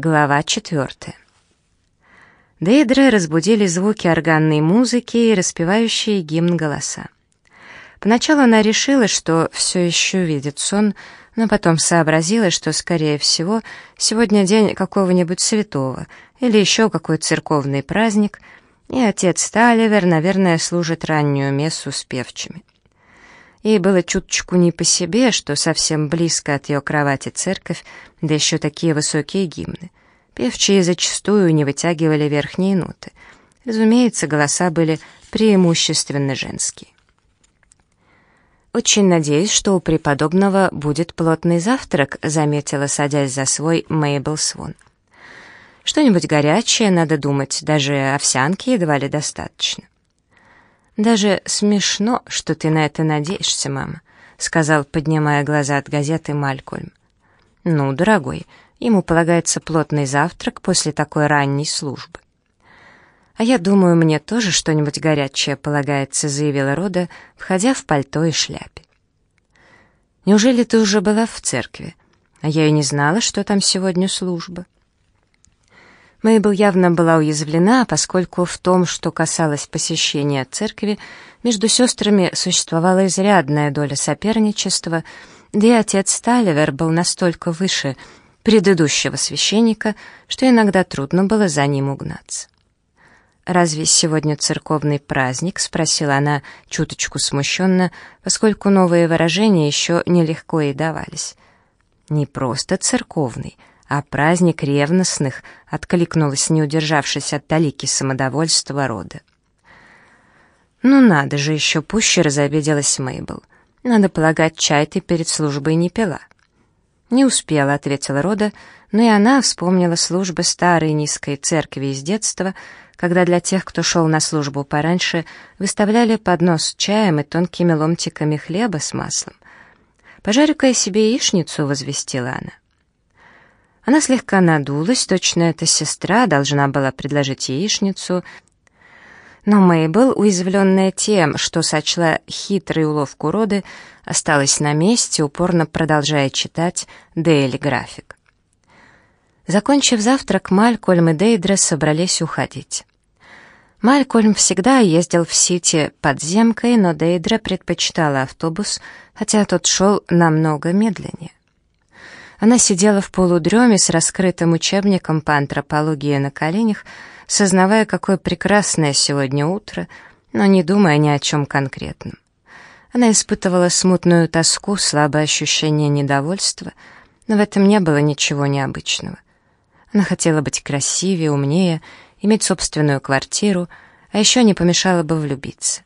Глава четвертая. Дейдре разбудили звуки органной музыки и распевающие гимн голоса. Поначалу она решила, что все еще видит сон, но потом сообразила, что, скорее всего, сегодня день какого-нибудь святого или еще какой церковный праздник, и отец Таливер, наверное, служит раннюю мессу с певчими. Ей было чуточку не по себе, что совсем близко от ее кровати церковь, да еще такие высокие гимны. Певчие зачастую не вытягивали верхние ноты. Разумеется, голоса были преимущественно женские. «Очень надеюсь, что у преподобного будет плотный завтрак», заметила, садясь за свой Мейбл Свон. «Что-нибудь горячее, надо думать, даже овсянки едва ли достаточно». «Даже смешно, что ты на это надеешься, мама», — сказал, поднимая глаза от газеты Малькольм. «Ну, дорогой, ему полагается плотный завтрак после такой ранней службы». «А я думаю, мне тоже что-нибудь горячее полагается», — заявила Рода, входя в пальто и шляпе. «Неужели ты уже была в церкви? А я и не знала, что там сегодня служба». Мейбл явно была уязвлена, поскольку в том, что касалось посещения церкви, между сестрами существовала изрядная доля соперничества, да и отец Таливер был настолько выше предыдущего священника, что иногда трудно было за ним угнаться. «Разве сегодня церковный праздник?» — спросила она чуточку смущенно, поскольку новые выражения еще нелегко и давались. «Не просто церковный», а праздник ревностных откликнулась, не удержавшись от талики самодовольства рода. «Ну надо же, еще пуще разобиделась Мейбл. Надо полагать, чай ты перед службой не пила». «Не успела», — ответила Рода, но и она вспомнила службы старой низкой церкви из детства, когда для тех, кто шел на службу пораньше, выставляли поднос с чаем и тонкими ломтиками хлеба с маслом. «Пожарю-ка я себе яичницу», — возвестила она. Она слегка надулась, точно эта сестра должна была предложить яичницу, но Мейбл, уязвленная тем, что сочла хитрый уловку роды, осталась на месте, упорно продолжая читать Дейли график. Закончив завтрак, Малькольм и Дейдра собрались уходить. Малькольм всегда ездил в Сити подземкой, но Дейдра предпочитала автобус, хотя тот шел намного медленнее. Она сидела в полудреме с раскрытым учебником по антропологии на коленях, сознавая, какое прекрасное сегодня утро, но не думая ни о чем конкретном. Она испытывала смутную тоску, слабое ощущение недовольства, но в этом не было ничего необычного. Она хотела быть красивее, умнее, иметь собственную квартиру, а еще не помешало бы влюбиться.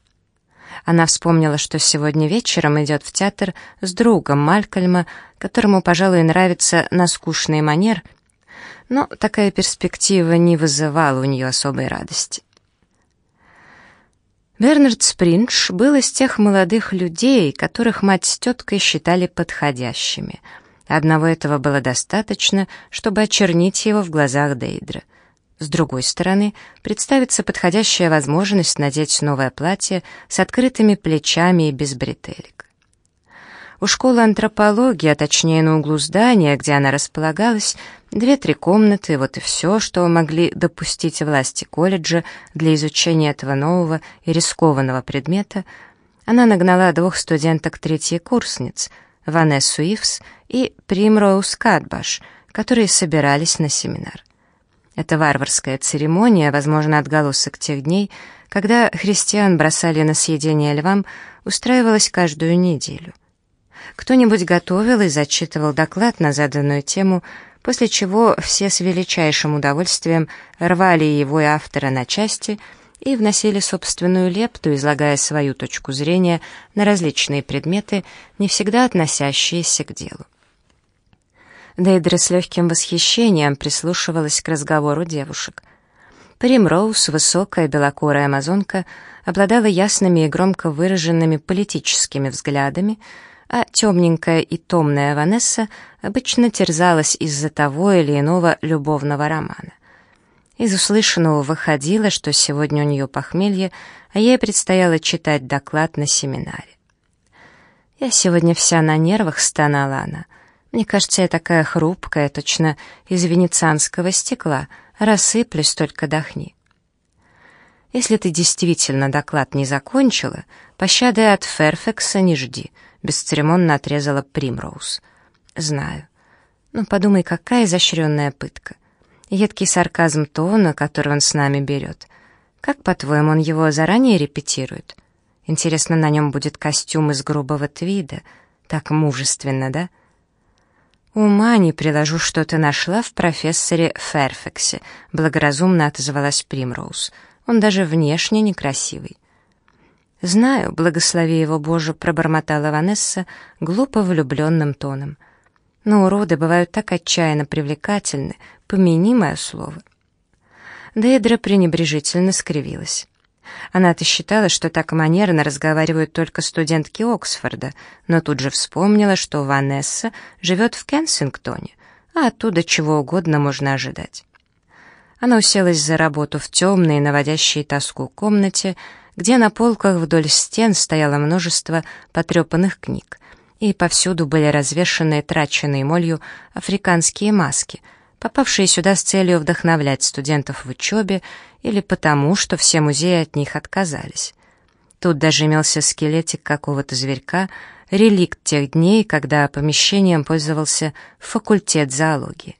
Она вспомнила, что сегодня вечером идет в театр с другом Малькольма, которому, пожалуй, нравится на скучный манер, но такая перспектива не вызывала у нее особой радости. Бернард Сприндж был из тех молодых людей, которых мать с теткой считали подходящими. Одного этого было достаточно, чтобы очернить его в глазах Дейдра. С другой стороны, представится подходящая возможность надеть новое платье с открытыми плечами и без бретелек. У школы антропологии, а точнее на углу здания, где она располагалась, две-три комнаты, вот и все, что могли допустить власти колледжа для изучения этого нового и рискованного предмета, она нагнала двух студенток-третьекурсниц, Ванессу Ивс и Примроуз Кадбаш, которые собирались на семинар. Эта варварская церемония, возможно, отголосок тех дней, когда христиан бросали на съедение львам, устраивалась каждую неделю. Кто-нибудь готовил и зачитывал доклад на заданную тему, после чего все с величайшим удовольствием рвали его и автора на части и вносили собственную лепту, излагая свою точку зрения на различные предметы, не всегда относящиеся к делу. Дейдра с легким восхищением прислушивалась к разговору девушек. Примроуз, высокая белокурая амазонка, обладала ясными и громко выраженными политическими взглядами, а темненькая и томная Ванесса обычно терзалась из-за того или иного любовного романа. Из услышанного выходило, что сегодня у нее похмелье, а ей предстояло читать доклад на семинаре. «Я сегодня вся на нервах», — стонала она. Мне кажется, я такая хрупкая, точно из венецианского стекла, рассыплюсь, только дохни. Если ты действительно доклад не закончила, пощады от Ферфекса не жди, бесцеремонно отрезала Примроуз. Знаю. Ну, подумай, какая изощренная пытка. Едкий сарказм тона, который он с нами берет. Как, по-твоему, он его заранее репетирует? Интересно, на нем будет костюм из грубого твида. Так мужественно, да? «Ума не приложу, что ты нашла в профессоре Ферфексе», — благоразумно отозвалась Примроуз. «Он даже внешне некрасивый». «Знаю, благослови его Боже», — пробормотала Ванесса глупо влюбленным тоном. «Но уроды бывают так отчаянно привлекательны, помяни мое слово». Дейдра пренебрежительно скривилась. Она-то считала, что так манерно разговаривают только студентки Оксфорда, но тут же вспомнила, что Ванесса живет в Кенсингтоне, а оттуда чего угодно можно ожидать. Она уселась за работу в темной, наводящей тоску комнате, где на полках вдоль стен стояло множество потрепанных книг, и повсюду были развешаны траченные молью африканские маски — попавшие сюда с целью вдохновлять студентов в учебе или потому, что все музеи от них отказались. Тут даже имелся скелетик какого-то зверька, реликт тех дней, когда помещением пользовался факультет зоологии.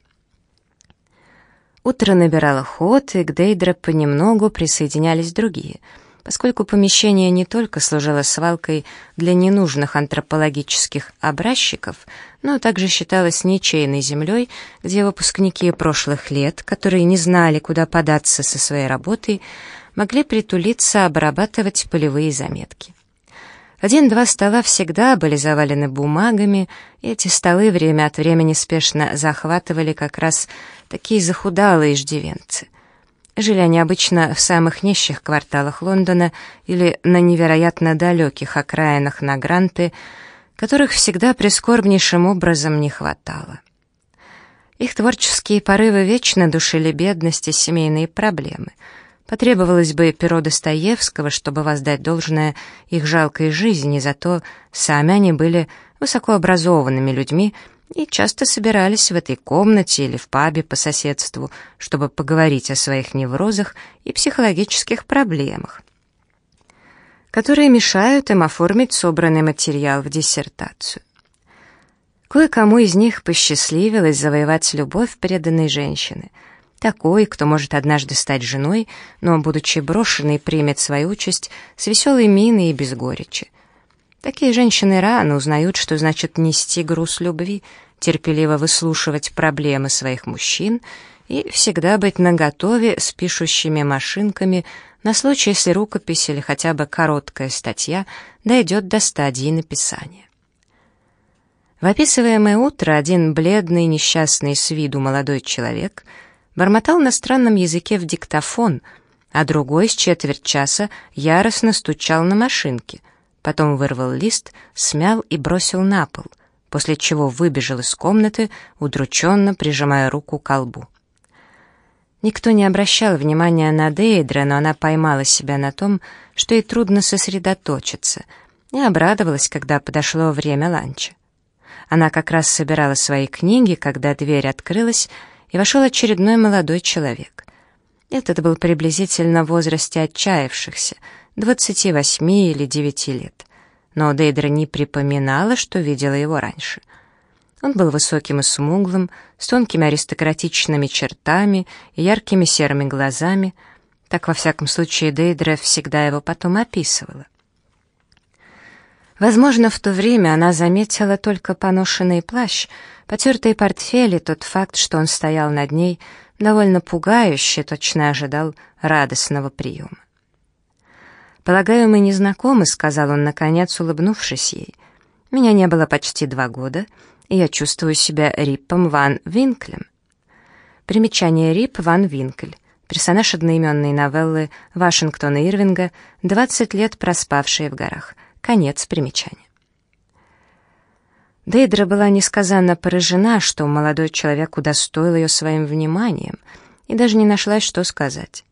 Утро набирало ход, и к Дейдре понемногу присоединялись другие — поскольку помещение не только служило свалкой для ненужных антропологических образчиков, но также считалось ничейной землей, где выпускники прошлых лет, которые не знали, куда податься со своей работой, могли притулиться, обрабатывать полевые заметки. Один-два стола всегда были завалены бумагами, и эти столы время от времени спешно захватывали как раз такие захудалые иждивенцы — Жили они обычно в самых нищих кварталах Лондона или на невероятно далеких окраинах на гранты, которых всегда прискорбнейшим образом не хватало. Их творческие порывы вечно душили бедность и семейные проблемы. Потребовалось бы перо Достоевского, чтобы воздать должное их жалкой жизни, зато сами они были высокообразованными людьми, и часто собирались в этой комнате или в пабе по соседству, чтобы поговорить о своих неврозах и психологических проблемах, которые мешают им оформить собранный материал в диссертацию. Кое-кому из них посчастливилось завоевать любовь преданной женщины, такой, кто может однажды стать женой, но, будучи брошенной, примет свою участь с веселой миной и без горечи. Такие женщины рано узнают, что значит нести груз любви, терпеливо выслушивать проблемы своих мужчин и всегда быть наготове с пишущими машинками на случай, если рукопись или хотя бы короткая статья дойдет до стадии написания. В описываемое утро один бледный, несчастный с виду молодой человек бормотал на странном языке в диктофон, а другой с четверть часа яростно стучал на машинке — потом вырвал лист, смял и бросил на пол, после чего выбежал из комнаты, удрученно прижимая руку к колбу. Никто не обращал внимания на Дейдра, но она поймала себя на том, что ей трудно сосредоточиться, и обрадовалась, когда подошло время ланча. Она как раз собирала свои книги, когда дверь открылась, и вошел очередной молодой человек. Этот был приблизительно в возрасте отчаявшихся — 28 или 9 лет. Но Дейдра не припоминала, что видела его раньше. Он был высоким и смуглым, с тонкими аристократичными чертами и яркими серыми глазами. Так, во всяком случае, Дейдра всегда его потом описывала. Возможно, в то время она заметила только поношенный плащ, потертый портфель и тот факт, что он стоял над ней, довольно пугающе, точно ожидал радостного приема. «Полагаю, мы не знакомы», — сказал он, наконец, улыбнувшись ей. «Меня не было почти два года, и я чувствую себя Риппом Ван Винклем». Примечание Рип Ван Винкль. Персонаж одноименной новеллы Вашингтона Ирвинга «20 лет проспавшие в горах». Конец примечания. Дейдра была несказанно поражена, что молодой человек удостоил ее своим вниманием, и даже не нашлась, что сказать.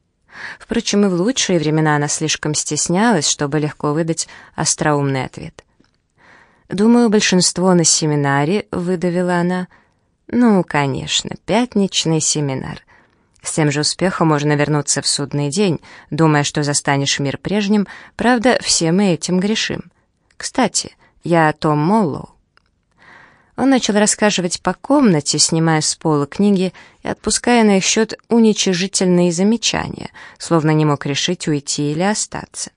Впрочем, и в лучшие времена она слишком стеснялась, чтобы легко выдать остроумный ответ. «Думаю, большинство на семинаре», — выдавила она. «Ну, конечно, пятничный семинар. С тем же успехом можно вернуться в судный день, думая, что застанешь мир прежним, правда, все мы этим грешим. Кстати, я Том Моллоу». Он начал расхаживать по комнате, снимая с полок книги и отпуская на их счет уничижительные замечания, словно не мог решить, уйти или остаться.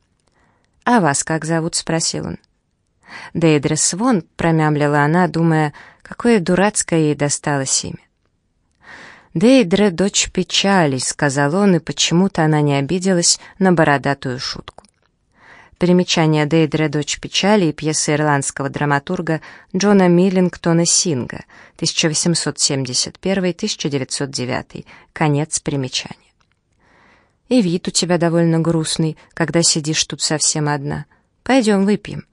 «А вас как зовут?» — спросил он. «Дейдра Свон», — промямлила она, думая, какое дурацкое ей досталось имя. «Дейдре — дочь печали», — сказал он, и почему-то она не обиделась на бородатую шутку. Примечание Дейдре «Дочь печали» и пьесы ирландского драматурга Джона Миллингтона Синга, 1871-1909, конец примечания. «И вид у тебя довольно грустный, когда сидишь тут совсем одна. Пойдем выпьем».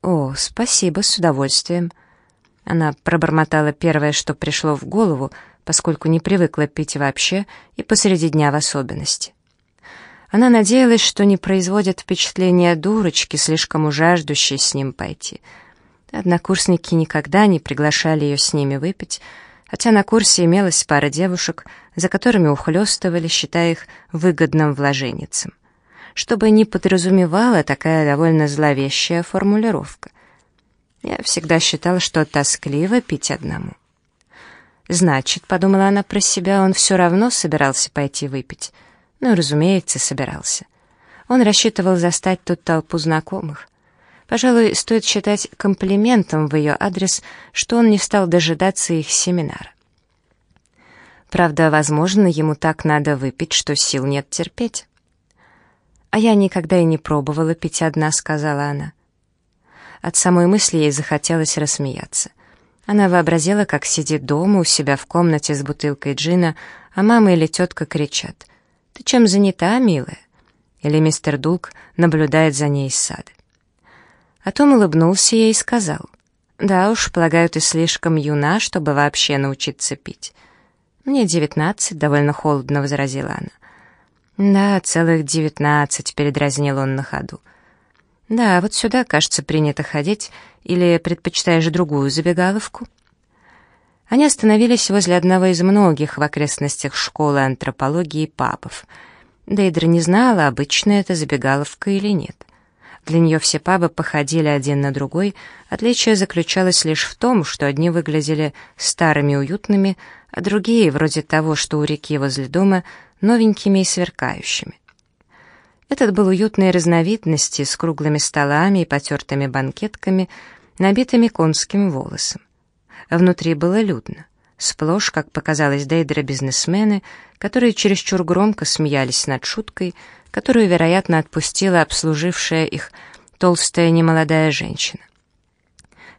«О, спасибо, с удовольствием». Она пробормотала первое, что пришло в голову, поскольку не привыкла пить вообще и посреди дня в особенности. Она надеялась, что не производит впечатления дурочки, слишком ужаждущей с ним пойти. Однокурсники никогда не приглашали ее с ними выпить, хотя на курсе имелась пара девушек, за которыми ухлёстывали, считая их выгодным вложенницем. Чтобы не подразумевала такая довольно зловещая формулировка. Я всегда считала, что тоскливо пить одному. Значит, подумала она про себя, он все равно собирался пойти выпить. Ну, разумеется, собирался. Он рассчитывал застать тут толпу знакомых. Пожалуй, стоит считать комплиментом в ее адрес, что он не стал дожидаться их семинара. Правда, возможно, ему так надо выпить, что сил нет терпеть. «А я никогда и не пробовала пить одна», — сказала она. От самой мысли ей захотелось рассмеяться. Она вообразила, как сидит дома у себя в комнате с бутылкой джина, а мама или тетка кричат. «Ты чем занята, милая?» Или мистер Дулк наблюдает за ней из сада. А Том улыбнулся ей и сказал. «Да уж, полагаю, ты слишком юна, чтобы вообще научиться пить». «Мне девятнадцать», — довольно холодно возразила она. «Да, целых девятнадцать», — передразнил он на ходу. «Да, вот сюда, кажется, принято ходить, или предпочитаешь другую забегаловку?» Они остановились возле одного из многих в окрестностях школы антропологии пабов. Дейдра не знала, обычная это забегаловка или нет. Для нее все пабы походили один на другой, отличие заключалось лишь в том, что одни выглядели старыми уютными, а другие, вроде того, что у реки возле дома, новенькими и сверкающими. Этот был уютной разновидности с круглыми столами и потертыми банкетками, набитыми конским волосом. Внутри было людно. Сплошь, как показалось Дейдера, бизнесмены, которые чересчур громко смеялись над шуткой, которую, вероятно, отпустила обслужившая их толстая немолодая женщина.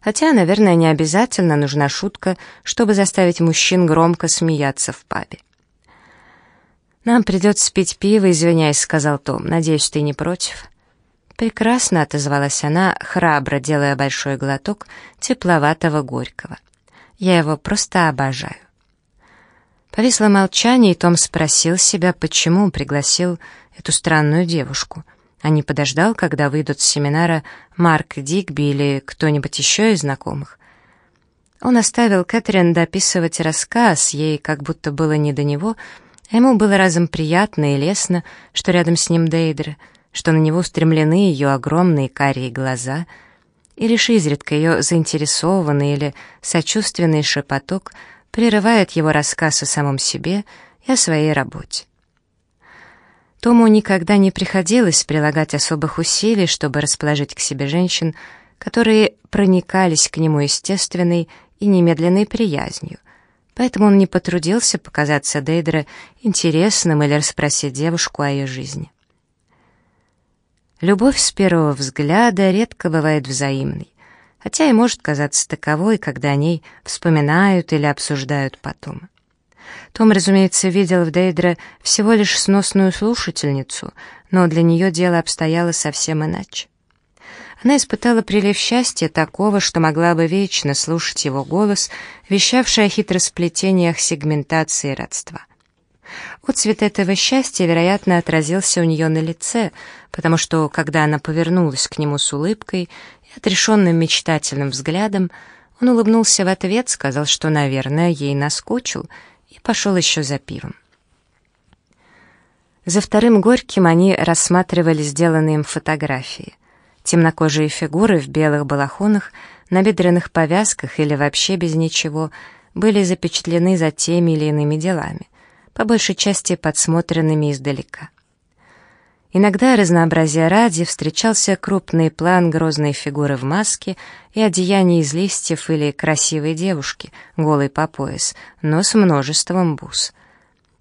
Хотя, наверное, не обязательно нужна шутка, чтобы заставить мужчин громко смеяться в пабе. «Нам придется пить пиво, извиняюсь», — сказал Том. «Надеюсь, ты не против?» «Прекрасно», — отозвалась она, храбро делая большой глоток тепловатого горького. «Я его просто обожаю». Повисло молчание, и Том спросил себя, почему пригласил эту странную девушку, а не подождал, когда выйдут с семинара Марк Дигби или кто-нибудь еще из знакомых. Он оставил Кэтрин дописывать рассказ, ей как будто было не до него — Ему было разом приятно и лестно, что рядом с ним Дейдра, что на него устремлены ее огромные карие глаза, и лишь изредка ее заинтересованный или сочувственный шепоток прерывает его рассказ о самом себе и о своей работе. Тому никогда не приходилось прилагать особых усилий, чтобы расположить к себе женщин, которые проникались к нему естественной и немедленной приязнью — Поэтому он не потрудился показаться Дейдре интересным или расспросить девушку о ее жизни. Любовь с первого взгляда редко бывает взаимной, хотя и может казаться таковой, когда о ней вспоминают или обсуждают потом. Том, разумеется, видел в Дейдре всего лишь сносную слушательницу, но для нее дело обстояло совсем иначе. Она испытала прилив счастья такого, что могла бы вечно слушать его голос, вещавший о хитросплетениях сегментации и родства. Отцвет этого счастья, вероятно, отразился у нее на лице, потому что, когда она повернулась к нему с улыбкой, И отрешенным мечтательным взглядом он улыбнулся в ответ, сказал, что, наверное, ей наскучил, и пошел еще за пивом. За вторым горьким они рассматривали сделанные им фотографии. Темнокожие фигуры в белых балахонах, на бедренных повязках или вообще без ничего были запечатлены за теми или иными делами, по большей части подсмотренными издалека. Иногда разнообразия ради встречался крупный план грозной фигуры в маске и одеяние из листьев или красивой девушки, голой по пояс, но с множеством бус.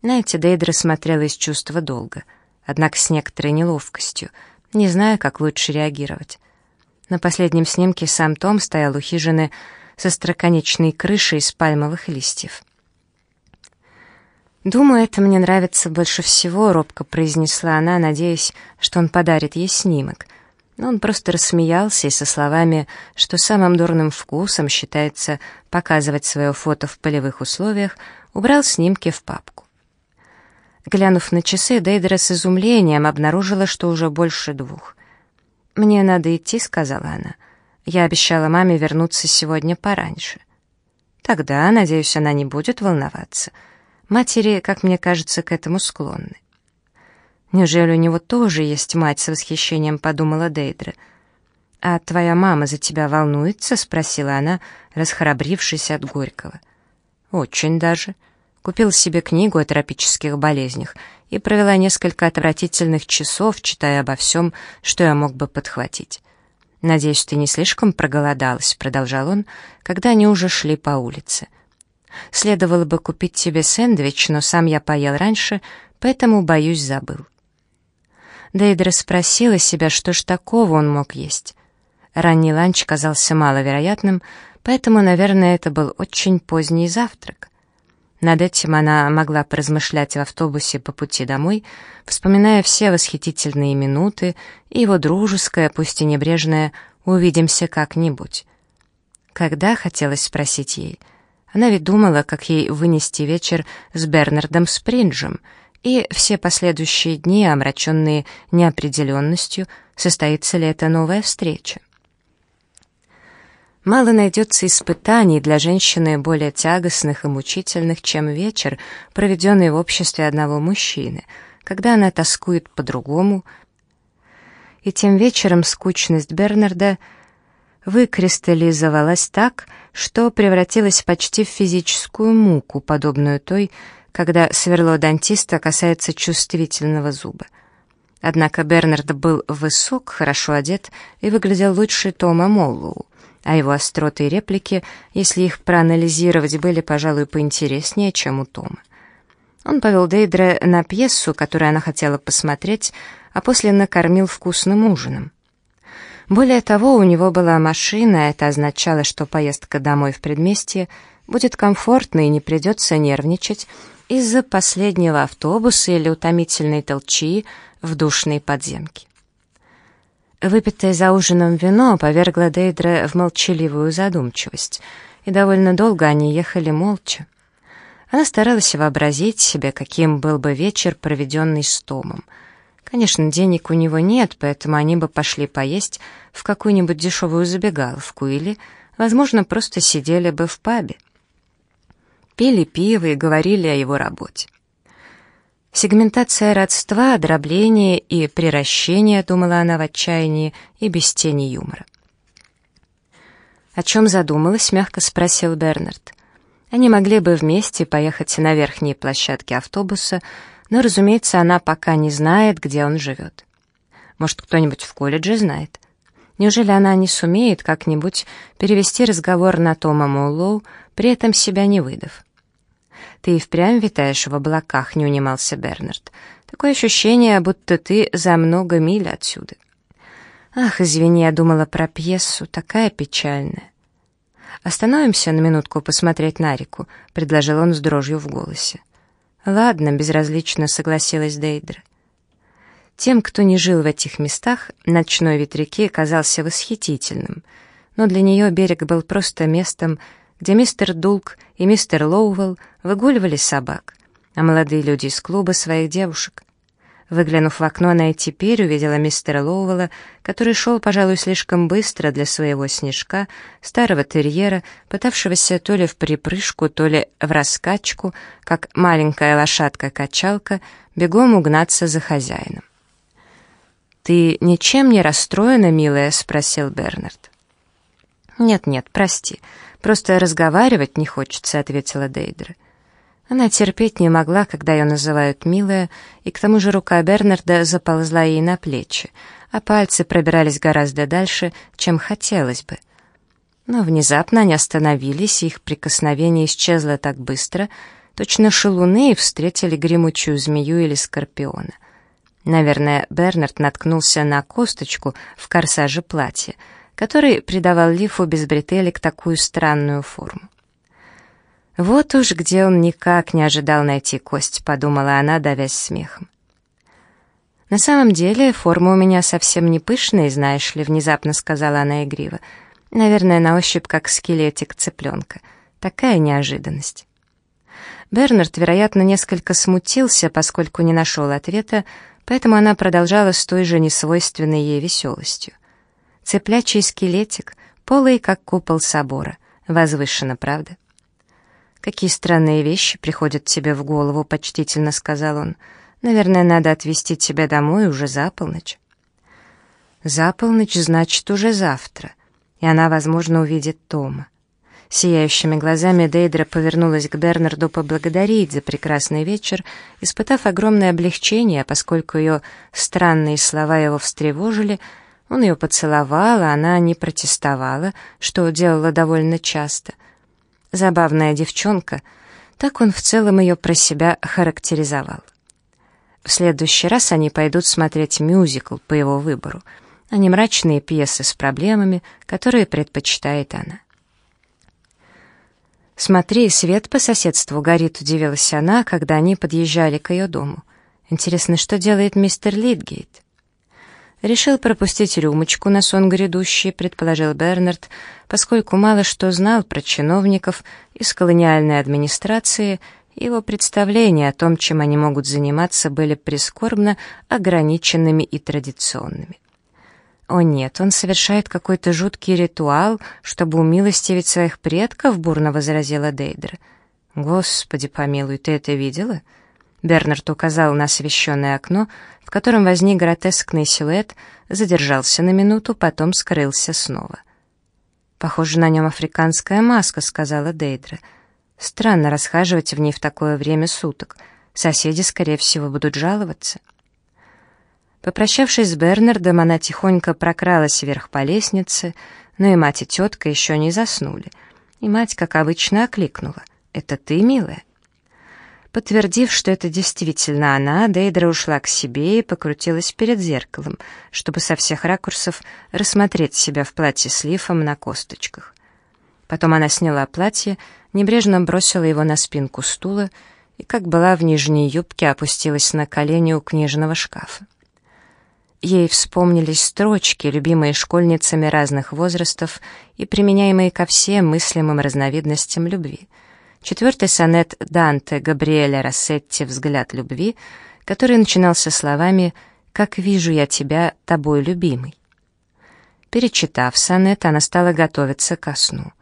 На эти Дейдра смотрела из чувства долга, однако с некоторой неловкостью, не зная, как лучше реагировать. На последнем снимке сам Том стоял у хижины со строконечной крышей из пальмовых листьев. «Думаю, это мне нравится больше всего», — робко произнесла она, надеясь, что он подарит ей снимок. Но он просто рассмеялся и со словами, что самым дурным вкусом считается показывать свое фото в полевых условиях, убрал снимки в папку. Глянув на часы, Дейдра с изумлением обнаружила, что уже больше двух. «Мне надо идти», — сказала она. «Я обещала маме вернуться сегодня пораньше». «Тогда, надеюсь, она не будет волноваться». Матери, как мне кажется, к этому склонны. Неужели у него тоже есть мать, с восхищением подумала Дейдра. «А твоя мама за тебя волнуется?» — спросила она, расхрабрившись от Горького. «Очень даже. Купила себе книгу о тропических болезнях и провела несколько отвратительных часов, читая обо всем, что я мог бы подхватить. «Надеюсь, ты не слишком проголодалась», — продолжал он, когда они уже шли по улице. — Следовало бы купить тебе сэндвич, но сам я поел раньше, поэтому, боюсь, забыл. Дейдра спросила себя, что ж такого он мог есть. Ранний ланч казался маловероятным, поэтому, наверное, это был очень поздний завтрак. Над этим она могла поразмышлять в автобусе по пути домой, вспоминая все восхитительные минуты и его дружеское, пусть и небрежное «увидимся как-нибудь». Когда, хотелось спросить ей, — она ведь думала, как ей вынести вечер с Бернардом Спринджем, и все последующие дни, омраченные неопределенностью, состоится ли эта новая встреча. Мало найдется испытаний для женщины более тягостных и мучительных, чем вечер, проведенный в обществе одного мужчины, когда она тоскует по-другому, и тем вечером скучность Бернарда — выкристаллизовалась так, что превратилась почти в физическую муку, подобную той, когда сверло дантиста касается чувствительного зуба. Однако Бернард был высок, хорошо одет и выглядел лучше Тома Моллоу, а его остроты и реплики, если их проанализировать, были, пожалуй, поинтереснее, чем у Тома. Он повел Дейдре на пьесу, которую она хотела посмотреть, а после накормил вкусным ужином. Более того, у него была машина, это означало, что поездка домой в предместье будет комфортной и не придется нервничать из-за последнего автобуса или утомительной толчи в душной подземке. Выпитое за ужином вино повергло Дейдра в молчаливую задумчивость, и довольно долго они ехали молча. Она старалась вообразить себе, каким был бы вечер, проведенный с Томом — Конечно, денег у него нет, поэтому они бы пошли поесть в какую-нибудь дешевую забегаловку или, возможно, просто сидели бы в пабе. Пили пиво и говорили о его работе. Сегментация родства, дробление и приращение, думала она в отчаянии и без тени юмора. «О чем задумалась?» — мягко спросил Бернард. Они могли бы вместе поехать на верхней площадке автобуса, но, разумеется, она пока не знает, где он живет. Может, кто-нибудь в колледже знает? Неужели она не сумеет как-нибудь перевести разговор на Тома Моллоу, при этом себя не выдав? «Ты и впрямь витаешь в облаках», — не унимался Бернард. «Такое ощущение, будто ты за много миль отсюда». «Ах, извини, я думала про пьесу, такая печальная». «Остановимся на минутку посмотреть на реку», — предложил он с дрожью в голосе. «Ладно», — безразлично согласилась Дейдра. Тем, кто не жил в этих местах, ночной вид реки казался восхитительным, но для нее берег был просто местом, где мистер Дулк и мистер Лоуэлл выгуливали собак, а молодые люди из клуба своих девушек. Выглянув в окно, она и теперь увидела мистера Лоуэлла, который шел, пожалуй, слишком быстро для своего снежка, старого терьера, пытавшегося то ли в припрыжку, то ли в раскачку, как маленькая лошадка-качалка, бегом угнаться за хозяином. «Ты ничем не расстроена, милая?» — спросил Бернард. «Нет-нет, прости, просто разговаривать не хочется», — ответила Дейдра. Она терпеть не могла, когда ее называют «милая», и к тому же рука Бернарда заползла ей на плечи, а пальцы пробирались гораздо дальше, чем хотелось бы. Но внезапно они остановились, и их прикосновение исчезло так быстро, точно шелуны встретили гремучую змею или скорпиона. Наверное, Бернард наткнулся на косточку в корсаже платья, который придавал лифу без бретелек такую странную форму. «Вот уж где он никак не ожидал найти кость», — подумала она, давясь смехом. «На самом деле форма у меня совсем не пышная, знаешь ли», — внезапно сказала она игриво. «Наверное, на ощупь как скелетик цыпленка. Такая неожиданность». Бернард, вероятно, несколько смутился, поскольку не нашел ответа, поэтому она продолжала с той же несвойственной ей веселостью. Цыплячий скелетик, полый, как купол собора. Возвышенно, правда? «Какие странные вещи приходят тебе в голову», — почтительно сказал он. «Наверное, надо отвезти тебя домой уже за полночь». «За полночь, значит, уже завтра». И она, возможно, увидит Тома. Сияющими глазами Дейдра повернулась к Бернарду поблагодарить за прекрасный вечер, испытав огромное облегчение, поскольку ее странные слова его встревожили, он ее поцеловал, а она не протестовала, что делала довольно часто — Забавная девчонка, так он в целом ее про себя характеризовал. В следующий раз они пойдут смотреть мюзикл по его выбору, а не мрачные пьесы с проблемами, которые предпочитает она. «Смотри, свет по соседству горит», — удивилась она, когда они подъезжали к ее дому. «Интересно, что делает мистер Литгейт?» Решил пропустить рюмочку на сон грядущий, предположил Бернард, поскольку мало что знал про чиновников из колониальной администрации, его представления о том, чем они могут заниматься, были прискорбно ограниченными и традиционными. «О нет, он совершает какой-то жуткий ритуал, чтобы умилостивить своих предков», — бурно возразила Дейдра. «Господи помилуй, ты это видела?» Бернард указал на освещенное окно, в котором возник гротескный силуэт, задержался на минуту, потом скрылся снова. «Похоже, на нем африканская маска», — сказала Дейдра. «Странно расхаживать в ней в такое время суток. Соседи, скорее всего, будут жаловаться». Попрощавшись с Бернардом, она тихонько прокралась вверх по лестнице, но и мать и тетка еще не заснули. И мать, как обычно, окликнула. «Это ты, милая?» Подтвердив, что это действительно она, Дейдра ушла к себе и покрутилась перед зеркалом, чтобы со всех ракурсов рассмотреть себя в платье с лифом на косточках. Потом она сняла платье, небрежно бросила его на спинку стула и, как была в нижней юбке, опустилась на колени у книжного шкафа. Ей вспомнились строчки, любимые школьницами разных возрастов и применяемые ко всем мыслимым разновидностям любви — Четвертый сонет Данте Габриэля Рассетти «Взгляд любви», который начинался словами «Как вижу я тебя, тобой любимый». Перечитав сонет, она стала готовиться ко сну.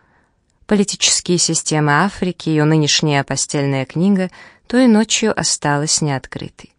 Политические системы Африки, ее нынешняя постельная книга, той ночью осталась неоткрытой.